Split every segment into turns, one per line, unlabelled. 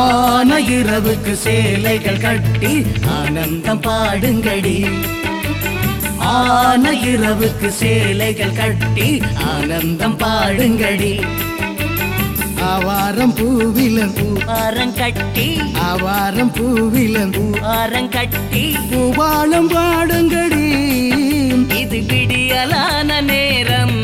ஆன இரவுக்கு சேலைகள் கட்டி ஆனந்தம் பாடுங்கடி. ஆன இரவுக்கு சேலைகள் கட்டி ஆனந்தம் பாடுங்கடி.
ஆவாரம் பூவிலன் பூ
ஆரங்கட்டி
ஆவாரம் பூவிலன் பூ
ஆரங்கட்டி
பூவாளம் பாடுங்கடி.
இது விடியலான நேரம்.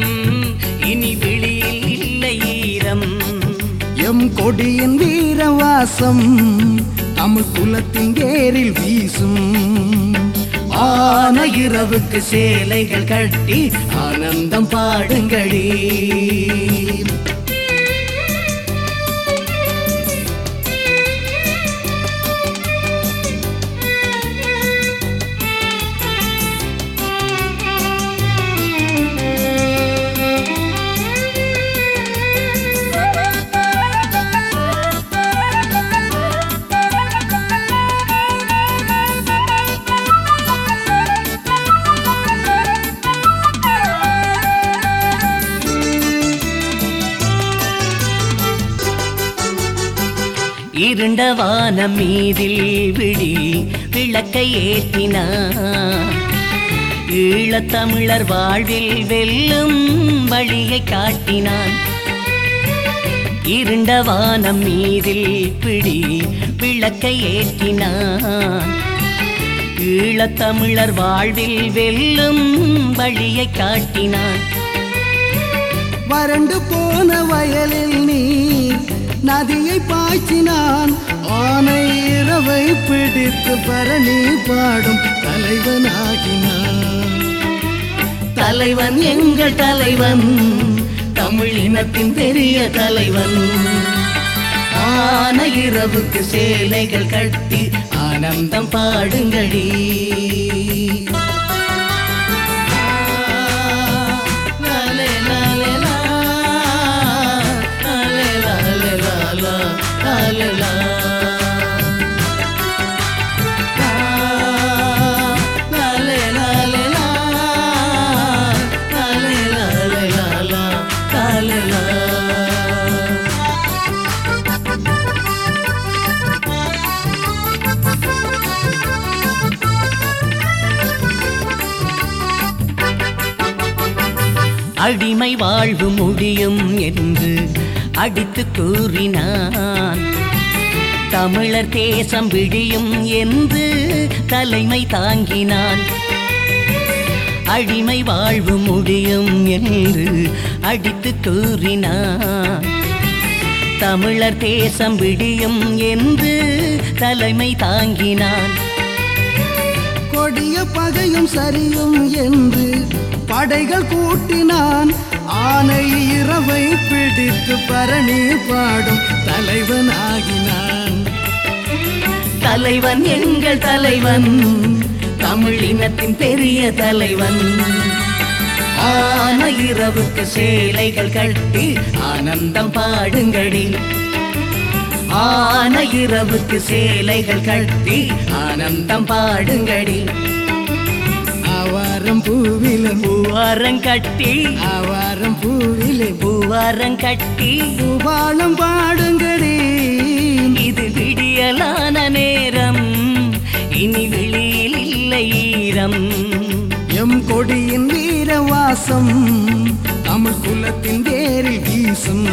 எம் கொடியின் வீரவாசம் தமிழ் குலத்தின் ஏரில் வீசும்.
ஆன இரவுக்கு சேலைகள் கட்டி ஆனந்தம் பாடுங்களே. இருண்ட வானம் மீதில் விழி விளக்கை ஏற்றினார் ஈழத்தமிழர் வாழ்வில் வெல்லும் வழியை காட்டினான். இருண்ட வானம் மீதில் பிடி விளக்கை ஏற்றினான். ஈழத்தமிழர் வாழ்வில் வெல்லும் வழியை காட்டினான்.
வறண்டு போன வயலில் நீர் நதியை பாய்ச்சினான். ஆனை இரவை பிடித்து பரணி பாடும் தலைவனாகினான்.
தலைவன் எங்கள் தலைவன் தமிழ் இனத்தின் பெரிய தலைவன். ஆன இரவுக்கு சேலைகள் கட்டி ஆனந்தம் பாடுங்களே அடிமை வாழ்வு முடியும் என்று அடித்து கூறினான். தமிழர் தேசம் விடியும் என்று தலைமை தாங்கினான். அடிமை வாழ்வு முடியும் என்று அடித்து கூறினான். தமிழர் தேசம் விடியும் என்று தலைமை தாங்கினான்.
கொடிய பகையும் சரியும் என்று ஆடைகள் கூட்டினான். ஆனை இரவை பிடித்து பரணி பாடும் தலைவனாகினான்.
தலைவன் எங்கள் தலைவன் தமிழினத்தின் பெரிய தலைவன். ஆன இரவுக்கு சேலைகள் கட்டி ஆனந்தம் பாடுங்கடி. ஆன இரவுக்கு சேலைகள் கட்டி ஆனந்தம் பாடுங்கடி.
ஆவாரம் பூவிலும்
பூவாரங்கட்டி
ஆவாரம் பூவிலே
பூவாரங்கட்டி
பூபாலம் பாடுங்கடி.
இது விடியலான நேரம். இனி வெளியில் இல்லை ஈரம்.
எம் கொடியின் வீரவாசம் தமிழ் குலத்தின் வேரில் வீசும்.